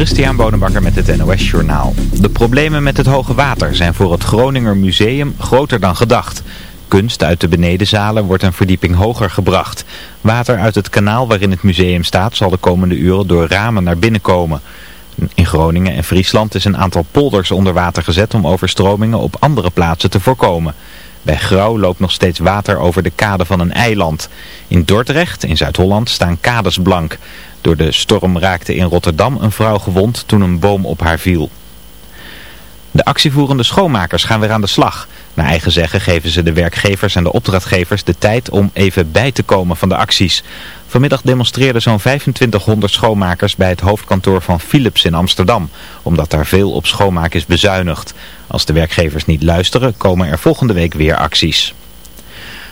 Christian Bonenbakker met het NOS Journaal. De problemen met het hoge water zijn voor het Groninger Museum groter dan gedacht. Kunst uit de benedenzalen wordt een verdieping hoger gebracht. Water uit het kanaal waarin het museum staat zal de komende uren door ramen naar binnen komen. In Groningen en Friesland is een aantal polders onder water gezet om overstromingen op andere plaatsen te voorkomen. Bij Grauw loopt nog steeds water over de kade van een eiland. In Dordrecht, in Zuid-Holland, staan kades blank. Door de storm raakte in Rotterdam een vrouw gewond toen een boom op haar viel. De actievoerende schoonmakers gaan weer aan de slag. Naar eigen zeggen geven ze de werkgevers en de opdrachtgevers de tijd om even bij te komen van de acties. Vanmiddag demonstreerden zo'n 2500 schoonmakers bij het hoofdkantoor van Philips in Amsterdam, omdat daar veel op schoonmaak is bezuinigd. Als de werkgevers niet luisteren, komen er volgende week weer acties.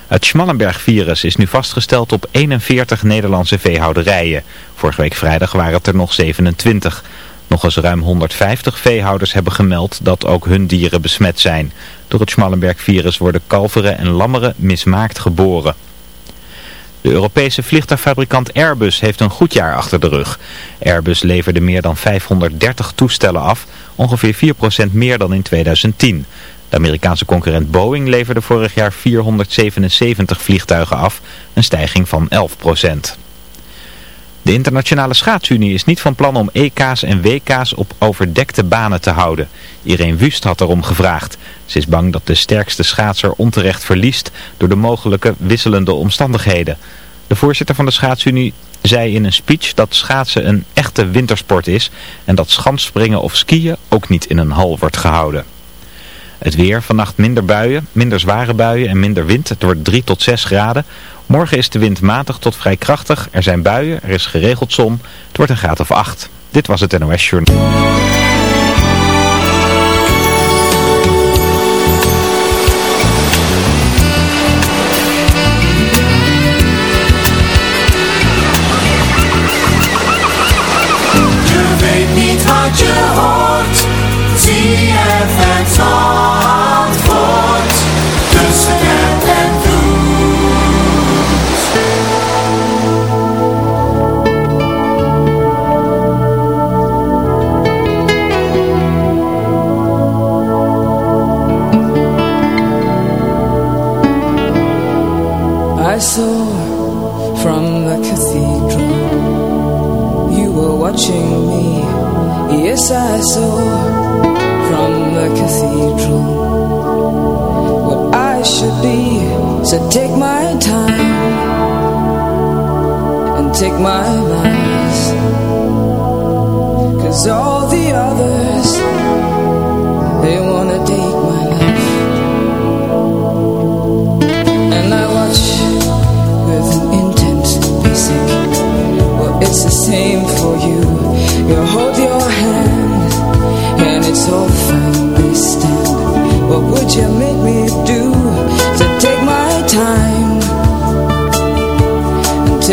Het Schmallenberg-virus is nu vastgesteld op 41 Nederlandse veehouderijen. Vorige week vrijdag waren het er nog 27. Nog eens ruim 150 veehouders hebben gemeld dat ook hun dieren besmet zijn. Door het Schmallenberg-virus worden kalveren en lammeren mismaakt geboren. De Europese vliegtuigfabrikant Airbus heeft een goed jaar achter de rug. Airbus leverde meer dan 530 toestellen af, ongeveer 4% meer dan in 2010. De Amerikaanse concurrent Boeing leverde vorig jaar 477 vliegtuigen af, een stijging van 11%. De internationale schaatsunie is niet van plan om EK's en WK's op overdekte banen te houden. Irene Wust had erom gevraagd. Ze is bang dat de sterkste schaatser onterecht verliest door de mogelijke wisselende omstandigheden. De voorzitter van de schaatsunie zei in een speech dat schaatsen een echte wintersport is en dat schansspringen of skiën ook niet in een hal wordt gehouden. Het weer, vannacht minder buien, minder zware buien en minder wind. Het wordt 3 tot 6 graden. Morgen is de wind matig tot vrij krachtig. Er zijn buien, er is geregeld zon. Het wordt een graad of 8. Dit was het NOS Journal. Take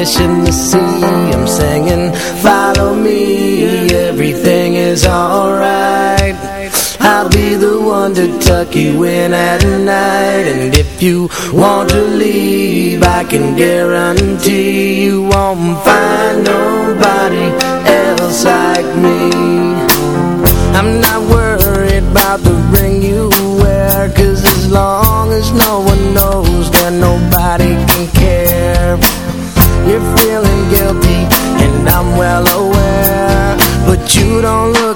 fishing the sea. I'm singing follow me everything is alright. I'll be the one to tuck you in at night And if you want to leave I can guarantee you won't find nobody else like me. I'm not worried about the ring you wear Cause as long as no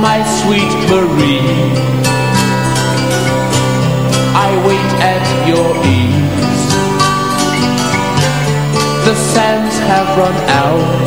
my sweet Marie. I wait at your ease. The sands have run out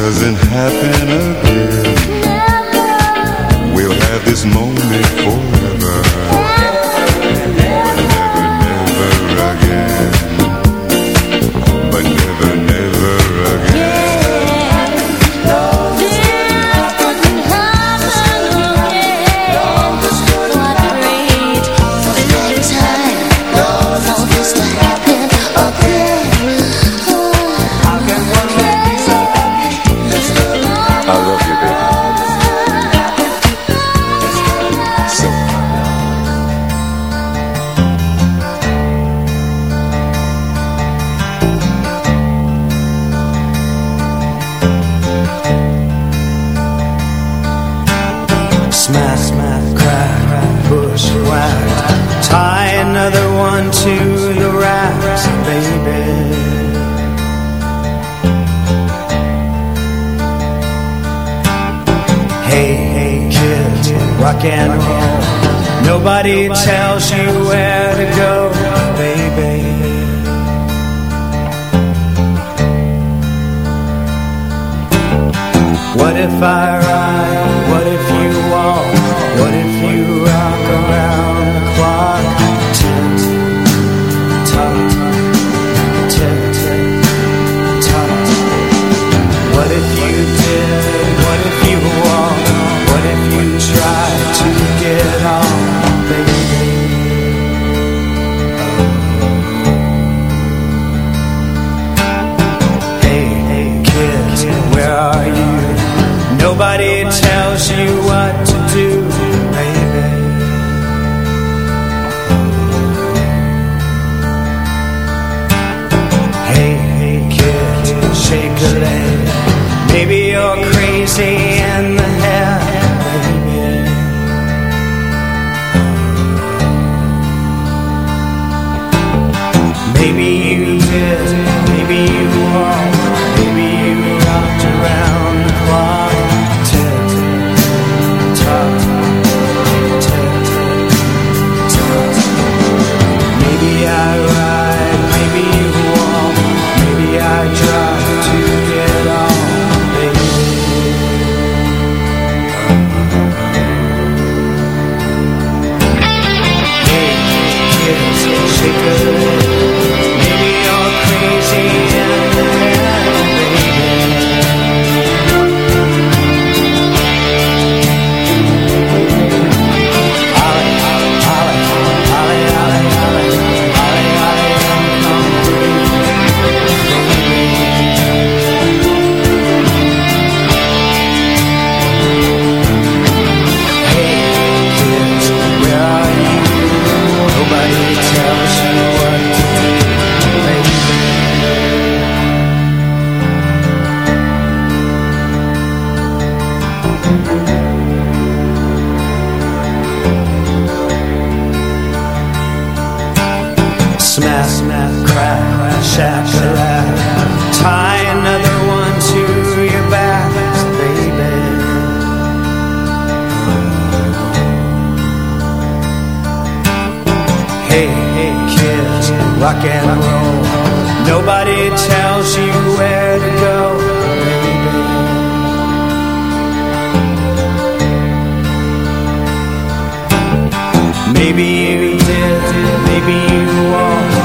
doesn't happen tells you what to do. And roll Nobody tells you where to go, baby Maybe you did, maybe you won't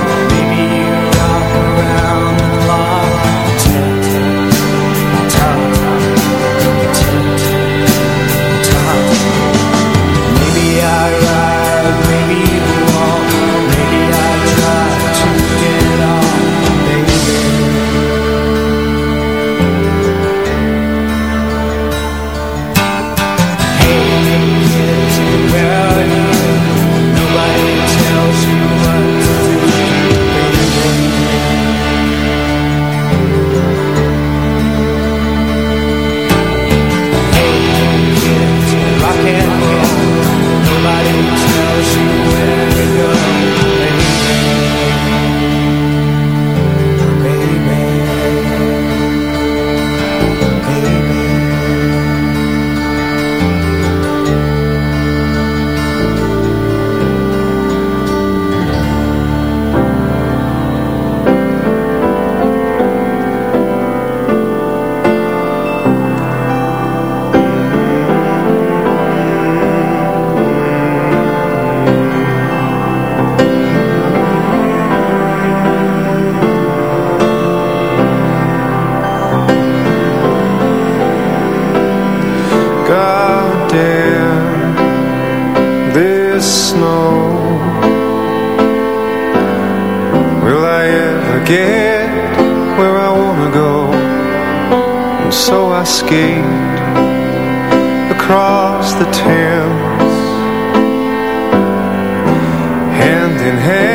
across the Thames, hand in hand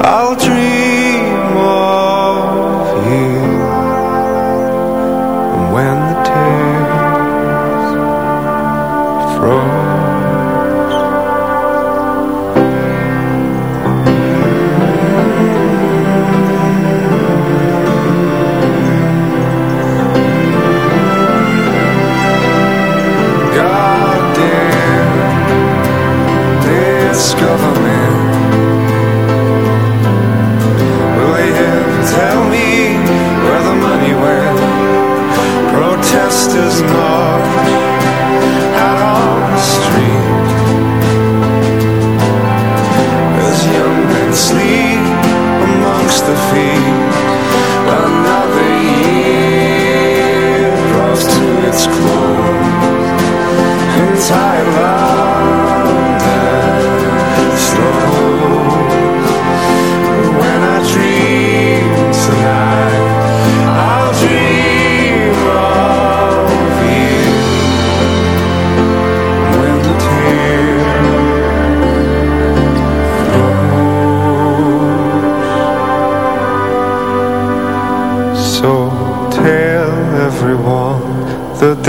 I'll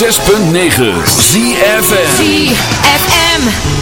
106.9 ZFM ZFM.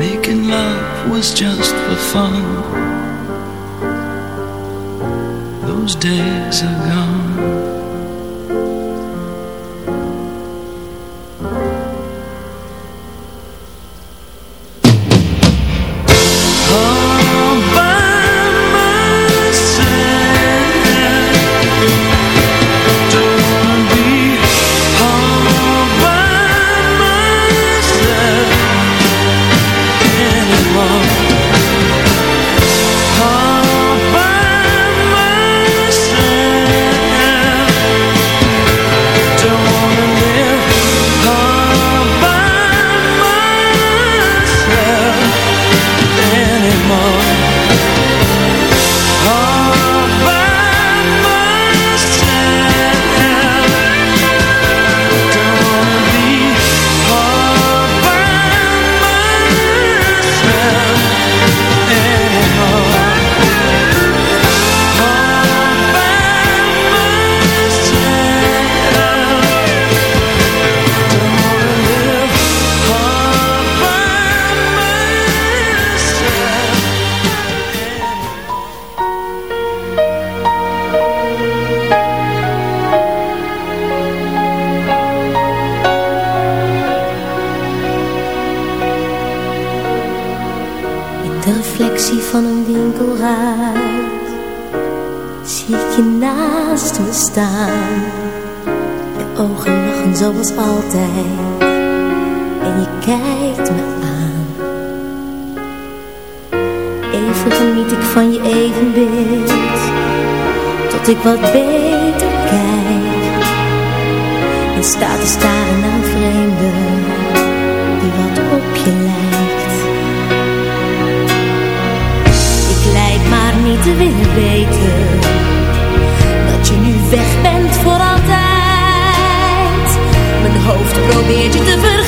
making love was just for fun. Those days are gone. En sta te staren naar een vreemde, die wat op je lijkt. Ik lijk maar niet te willen weten, dat je nu weg bent voor altijd. Mijn hoofd probeert je te vergeten,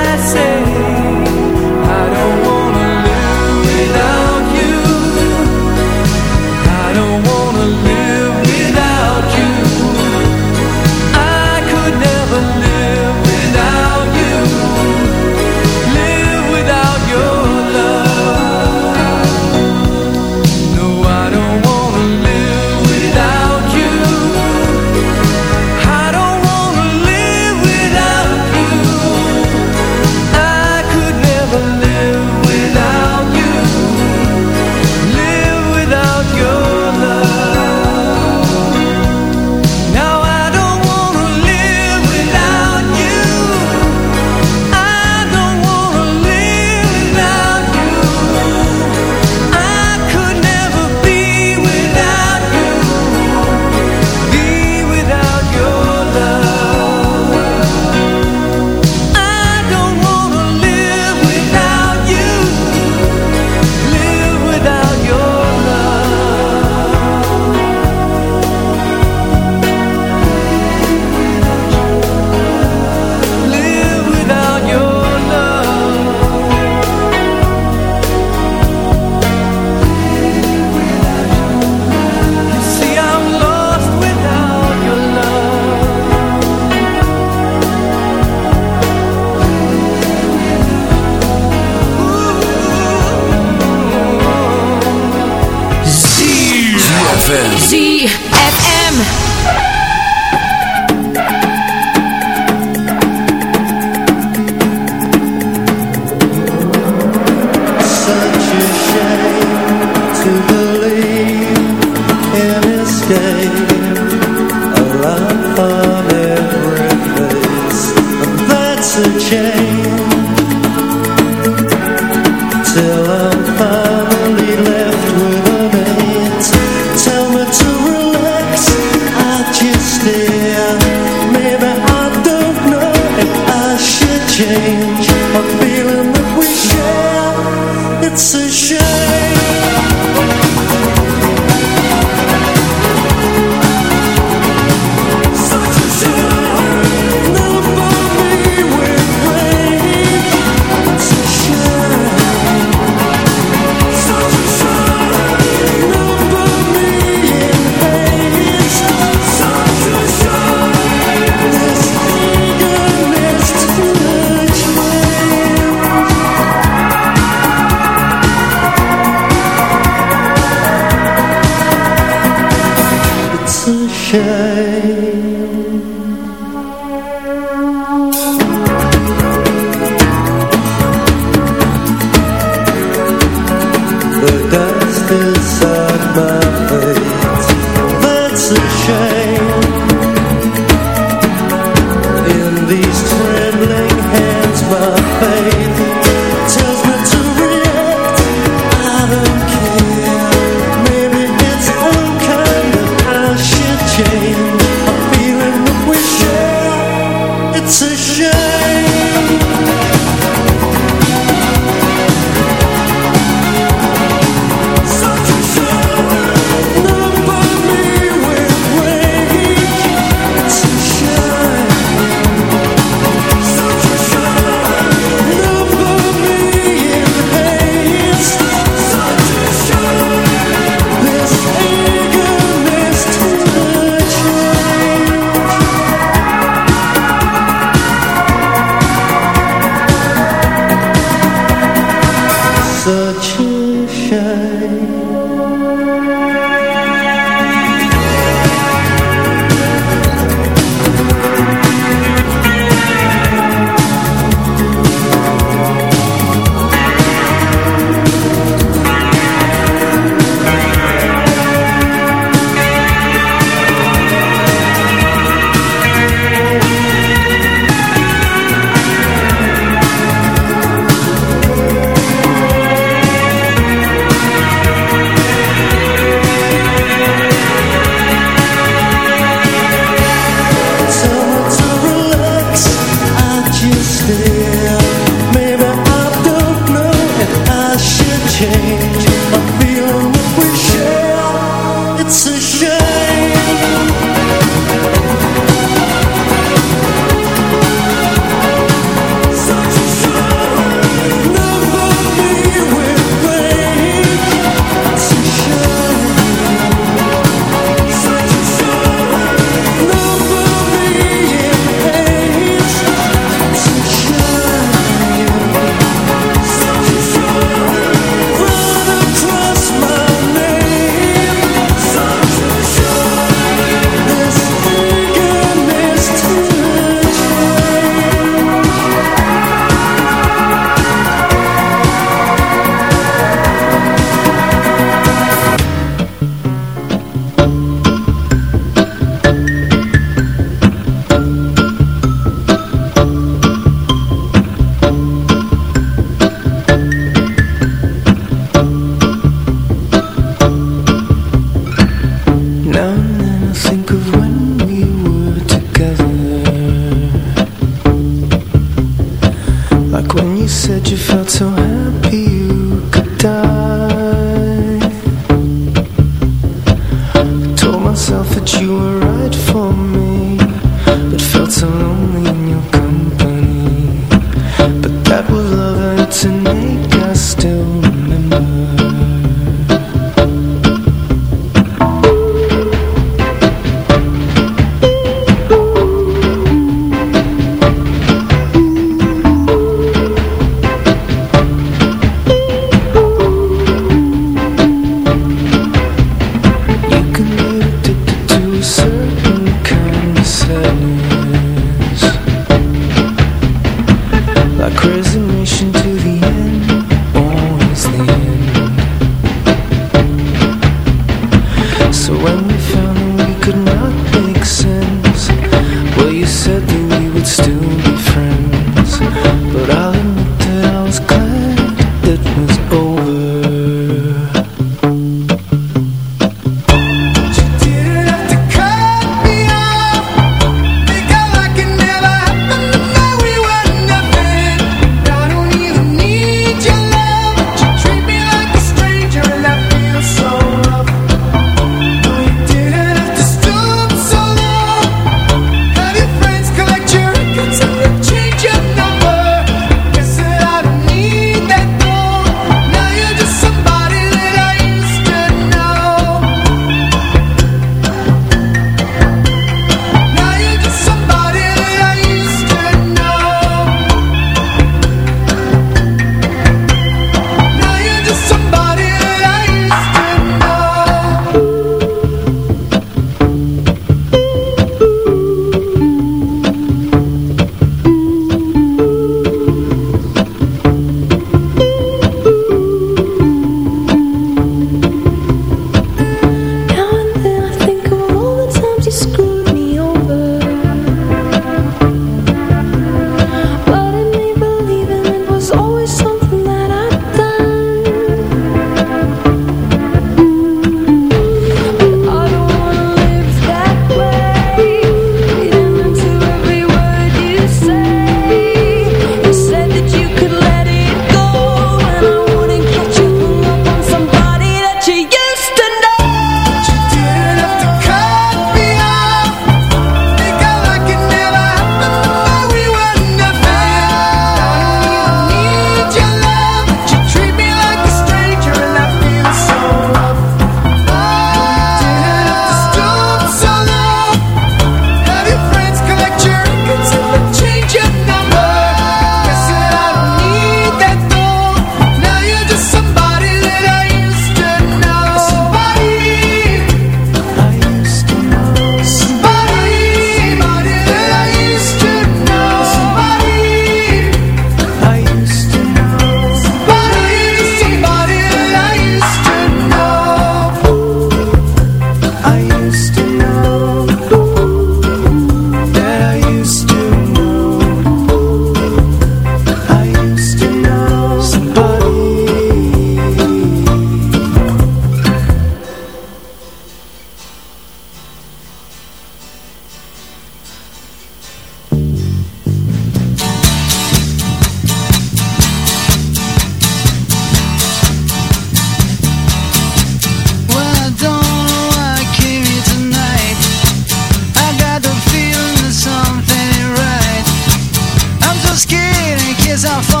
Skin and kiss I fall.